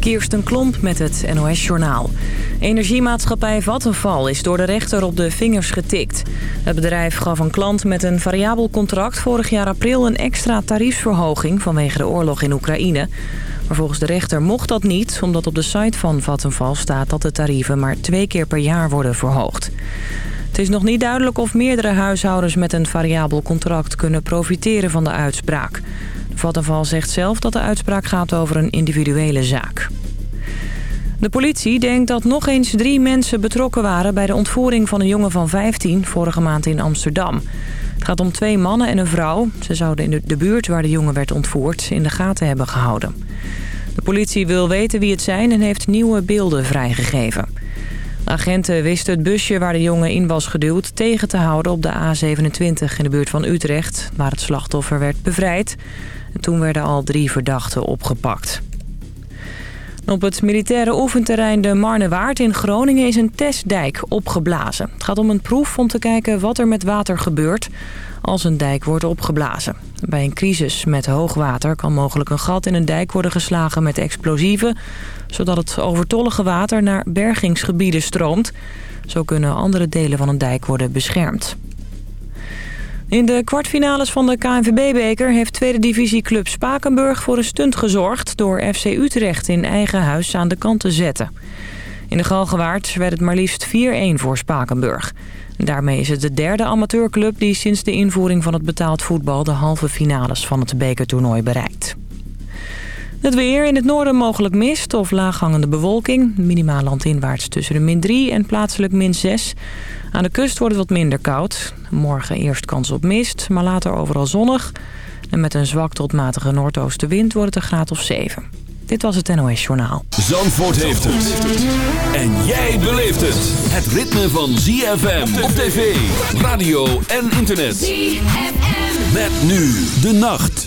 Kirsten Klomp met het NOS-journaal. Energiemaatschappij Vattenfall is door de rechter op de vingers getikt. Het bedrijf gaf een klant met een variabel contract vorig jaar april... een extra tariefsverhoging vanwege de oorlog in Oekraïne. Maar volgens de rechter mocht dat niet... omdat op de site van Vattenfall staat dat de tarieven maar twee keer per jaar worden verhoogd. Het is nog niet duidelijk of meerdere huishoudens met een variabel contract kunnen profiteren van de uitspraak. Vattenfall zegt zelf dat de uitspraak gaat over een individuele zaak. De politie denkt dat nog eens drie mensen betrokken waren... bij de ontvoering van een jongen van 15 vorige maand in Amsterdam. Het gaat om twee mannen en een vrouw. Ze zouden in de buurt waar de jongen werd ontvoerd in de gaten hebben gehouden. De politie wil weten wie het zijn en heeft nieuwe beelden vrijgegeven. De agenten wisten het busje waar de jongen in was geduwd tegen te houden op de A27 in de buurt van Utrecht... waar het slachtoffer werd bevrijd. En toen werden al drie verdachten opgepakt. Op het militaire oefenterrein de Marnewaard in Groningen is een testdijk opgeblazen. Het gaat om een proef om te kijken wat er met water gebeurt als een dijk wordt opgeblazen. Bij een crisis met hoogwater kan mogelijk een gat in een dijk worden geslagen met explosieven... zodat het overtollige water naar bergingsgebieden stroomt. Zo kunnen andere delen van een dijk worden beschermd. In de kwartfinales van de KNVB-beker heeft tweede divisieclub Spakenburg voor een stunt gezorgd... door FC Utrecht in eigen huis aan de kant te zetten. In de Galgenwaard werd het maar liefst 4-1 voor Spakenburg. Daarmee is het de derde amateurclub die sinds de invoering van het betaald voetbal... de halve finales van het bekertoernooi bereikt. Het weer in het noorden mogelijk mist of laaghangende bewolking. Minimaal landinwaarts tussen de min 3 en plaatselijk min 6. Aan de kust wordt het wat minder koud. Morgen eerst kans op mist, maar later overal zonnig. En met een zwak tot matige noordoostenwind wordt het een graad of 7. Dit was het NOS Journaal. Zandvoort heeft het. En jij beleeft het. Het ritme van ZFM op tv, radio en internet. ZFM. Met nu de nacht.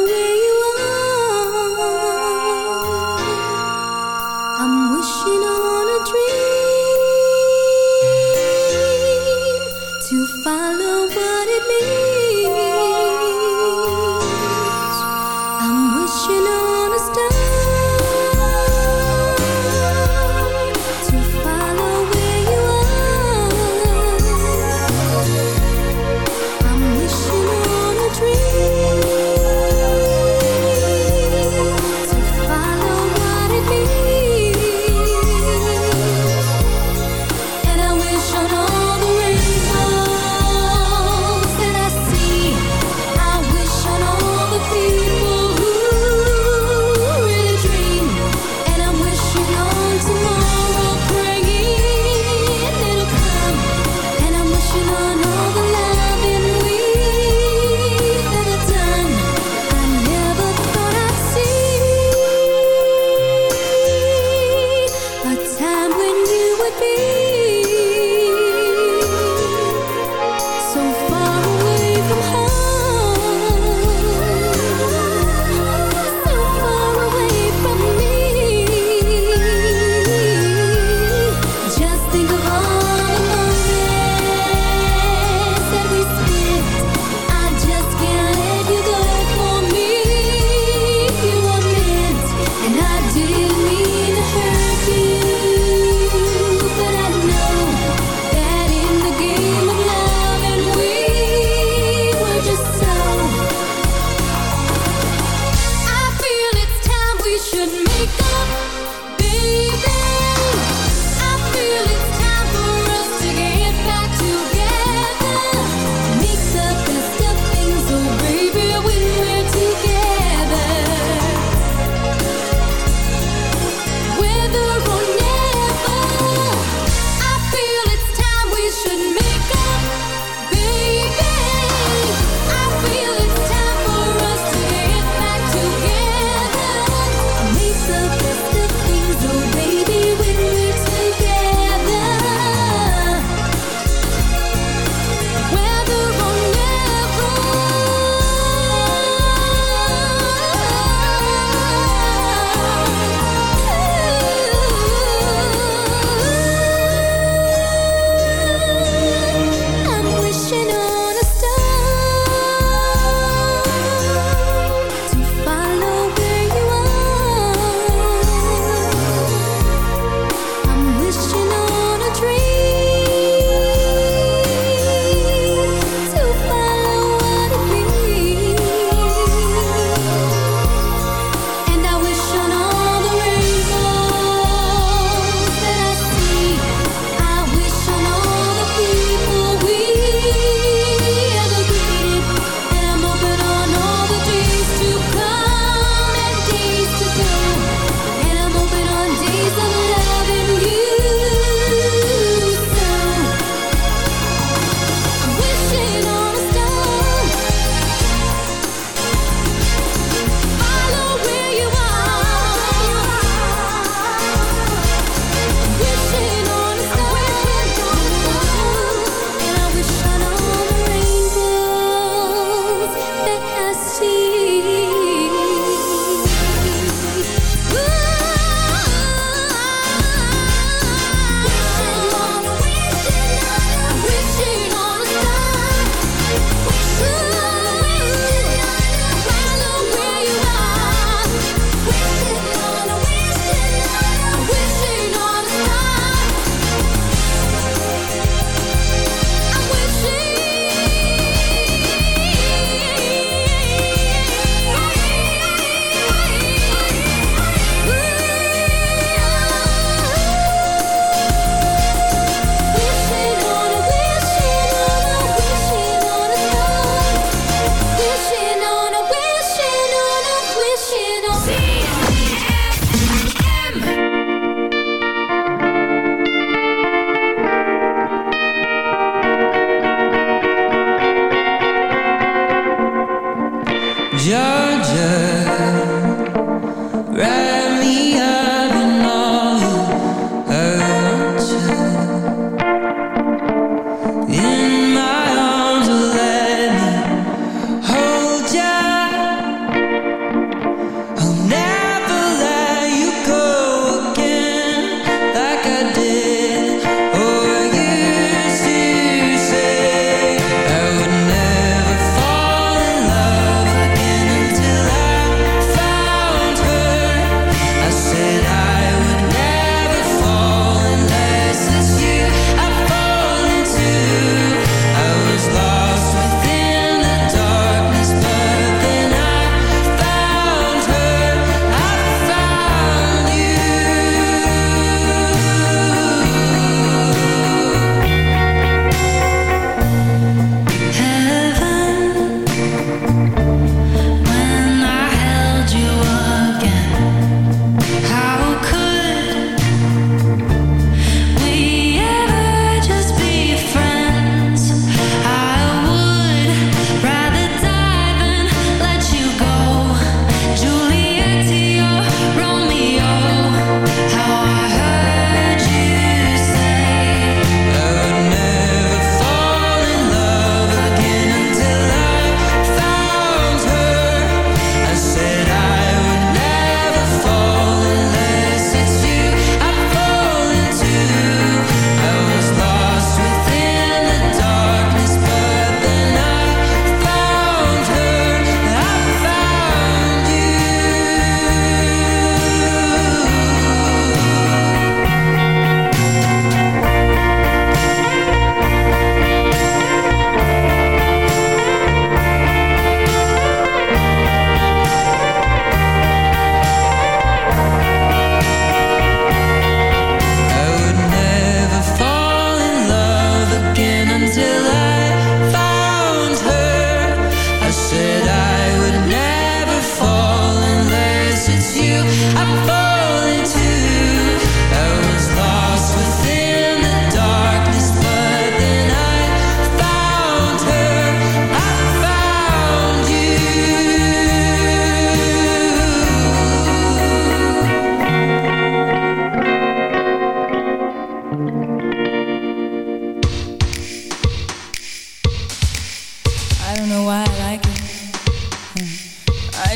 will you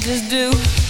you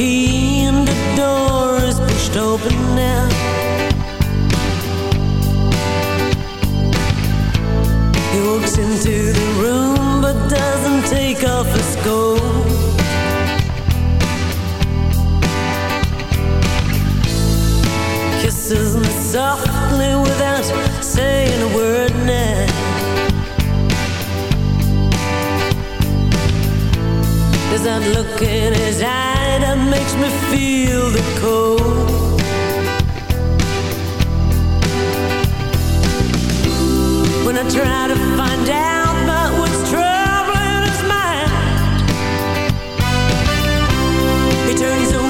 key and the door is pushed open now. He walks into the room but doesn't take off his coat. Kisses me softly without saying a word now. There's that look in his eyes makes me feel the cold. When I try to find out about what's troubling his mind He turns away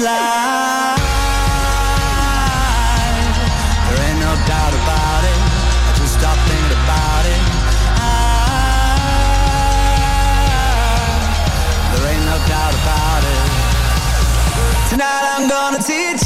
slide. There ain't no doubt about it. I just stop thinking about it. I, there ain't no doubt about it. Tonight I'm gonna teach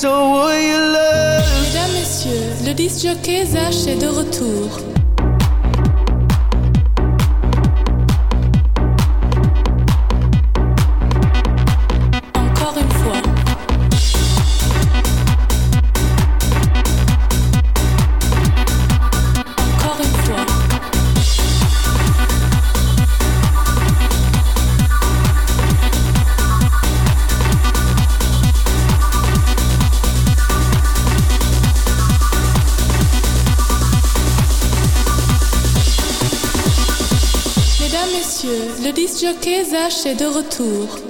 being someone you loved. Mesdames, Messieurs, le disc jockey Zach est de retour. Zach est de retour.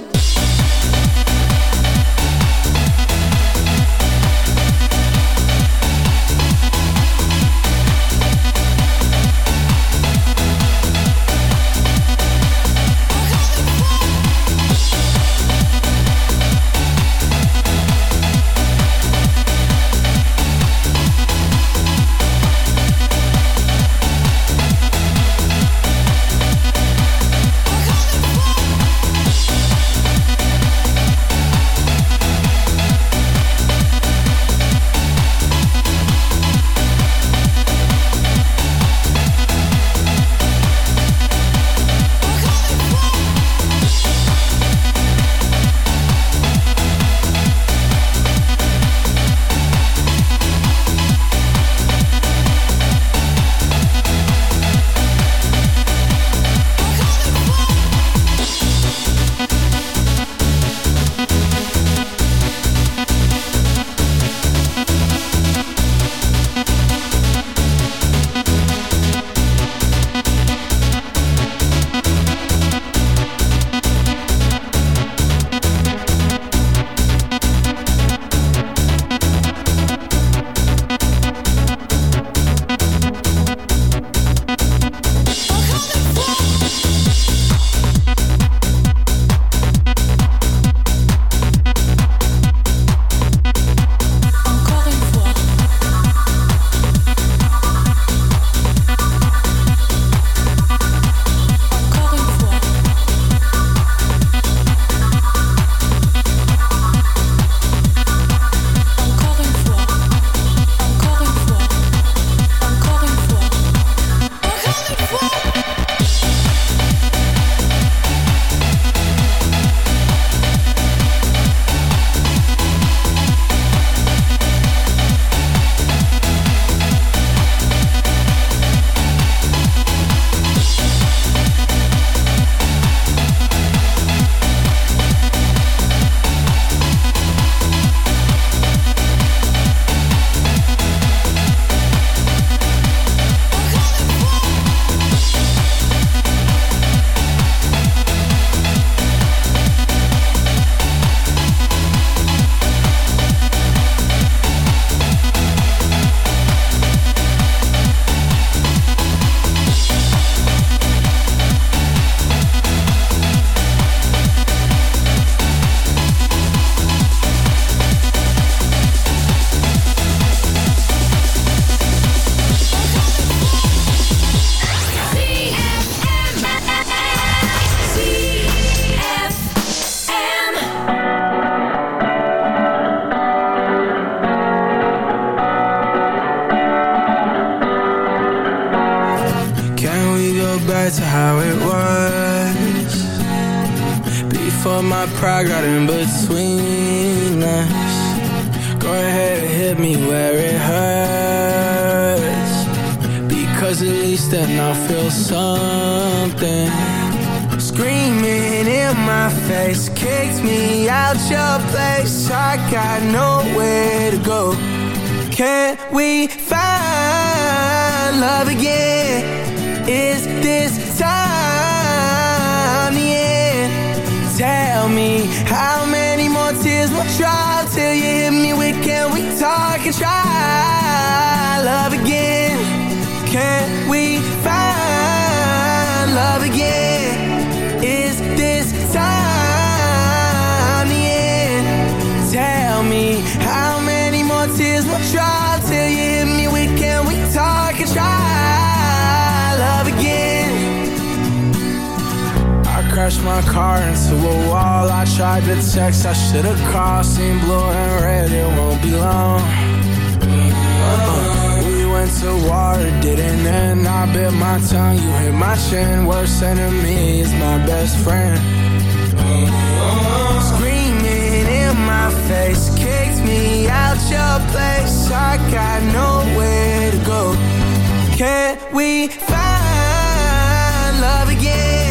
seen blue and red, it won't be long. Uh, we went to war, didn't end. I bit my tongue, you hit my chin. Worst enemy is my best friend. Screaming in my face, kicked me out your place. I got nowhere to go. Can we find love again?